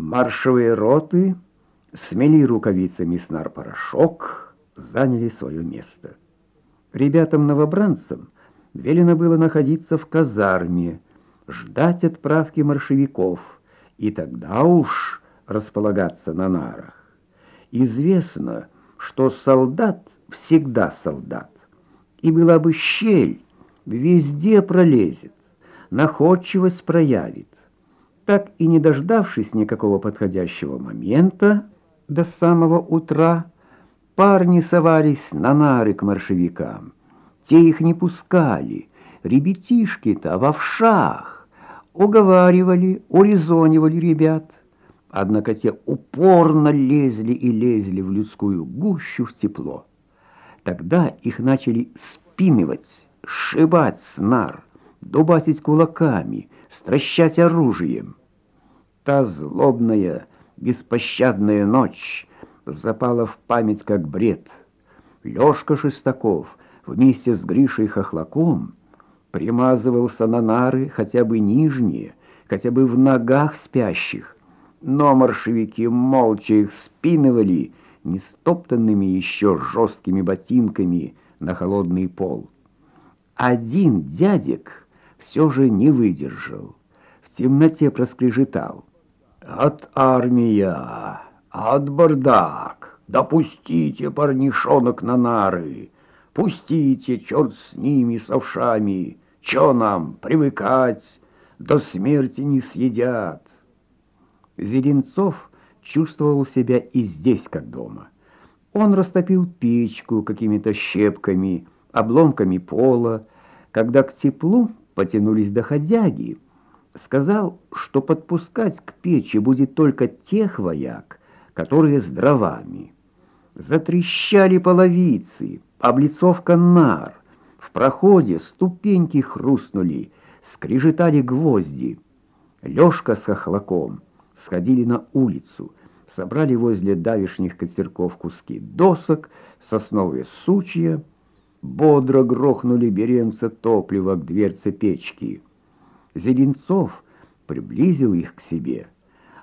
Маршевые роты смели рукавицами снар-порошок, заняли свое место. Ребятам-новобранцам велено было находиться в казарме, ждать отправки маршевиков, и тогда уж располагаться на нарах. Известно, что солдат всегда солдат, и была бы щель, везде пролезет, находчивость проявит. Так и не дождавшись никакого подходящего момента, до самого утра парни совались на нары к маршевикам. Те их не пускали, ребятишки-то в овшах, уговаривали, урезонивали ребят. Однако те упорно лезли и лезли в людскую гущу в тепло. Тогда их начали спинывать, сшибать с нар, дубасить кулаками, стращать оружием. Та злобная, беспощадная ночь запала в память как бред. Лёшка Шестаков вместе с Гришей Хохлаком примазывался на нары хотя бы нижние, хотя бы в ногах спящих, но маршевики молча их спинывали нестоптанными еще жесткими ботинками на холодный пол. Один дядек все же не выдержал, в темноте проскрежетал. «От армия, от бардак, допустите парнишонок на нары, пустите, черт с ними, с овшами, чё нам, привыкать, до смерти не съедят». Зеленцов чувствовал себя и здесь, как дома. Он растопил печку какими-то щепками, обломками пола, когда к теплу потянулись доходяги, сказал, что подпускать к печи будет только тех вояк, которые с дровами. Затрещали половицы, облицовка нар, в проходе ступеньки хрустнули, скрежетали гвозди. Лёшка с хохлаком сходили на улицу, собрали возле давишних костерков куски досок, сосновые сучья, бодро грохнули беремца топлива к дверце печки. Зеленцов приблизил их к себе.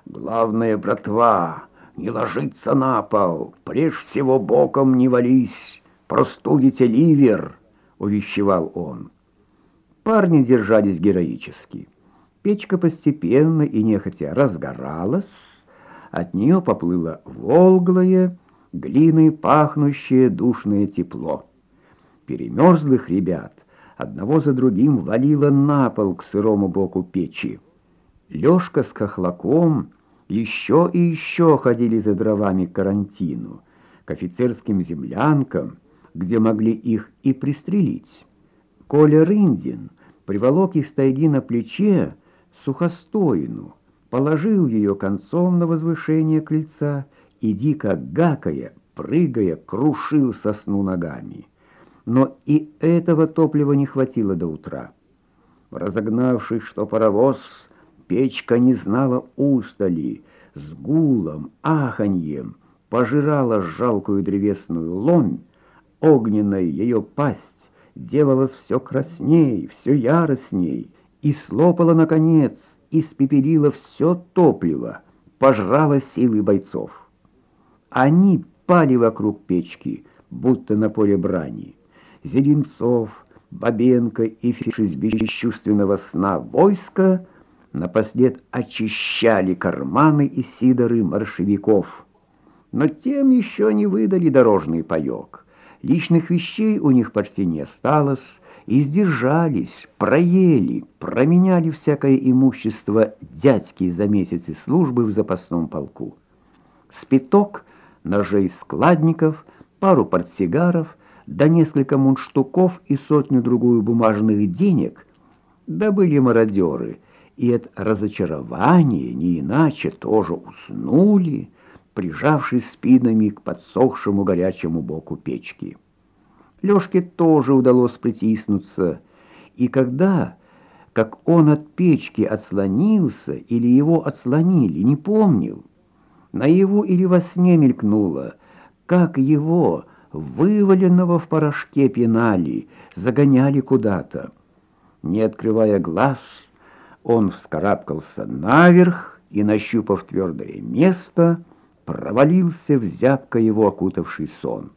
«Главное, братва, не ложиться на пол, прежде всего боком не вались, простудите ливер», — увещевал он. Парни держались героически. Печка постепенно и нехотя разгоралась, от нее поплыло волглое, глиной пахнущее душное тепло. Перемерзлых ребят одного за другим валило на пол к сырому боку печи. Лёшка с Хохлаком еще и еще ходили за дровами к карантину, к офицерским землянкам, где могли их и пристрелить. Коля Рындин приволок из тайги на плече сухостоину, положил ее концом на возвышение крыльца и, дико гакая, прыгая, крушил сосну ногами но и этого топлива не хватило до утра. Разогнавшись, что паровоз, печка не знала устали, с гулом, аханьем пожирала жалкую древесную ломь, огненная ее пасть делалась все красней, все яростней, и слопала, наконец, испепелила все топливо, пожрала силы бойцов. Они пали вокруг печки, будто на поле брани. Зеленцов, Бабенко и фиш из бесчувственного сна войска напослед очищали карманы и сидоры маршевиков. Но тем еще не выдали дорожный паек. Личных вещей у них почти не осталось, и сдержались, проели, променяли всякое имущество дядьки за месяцы службы в запасном полку. Спиток, ножей складников, пару портсигаров — да несколько мундштуков и сотню-другую бумажных денег, да были мародеры, и от разочарования не иначе тоже уснули, прижавшись спинами к подсохшему горячему боку печки. Лёшке тоже удалось притиснуться, и когда, как он от печки отслонился или его отслонили, не помнил, наяву или во сне мелькнуло, как его вываленного в порошке пинали, загоняли куда-то. Не открывая глаз, он вскарабкался наверх и, нащупав твердое место, провалился в зябко его окутавший сон.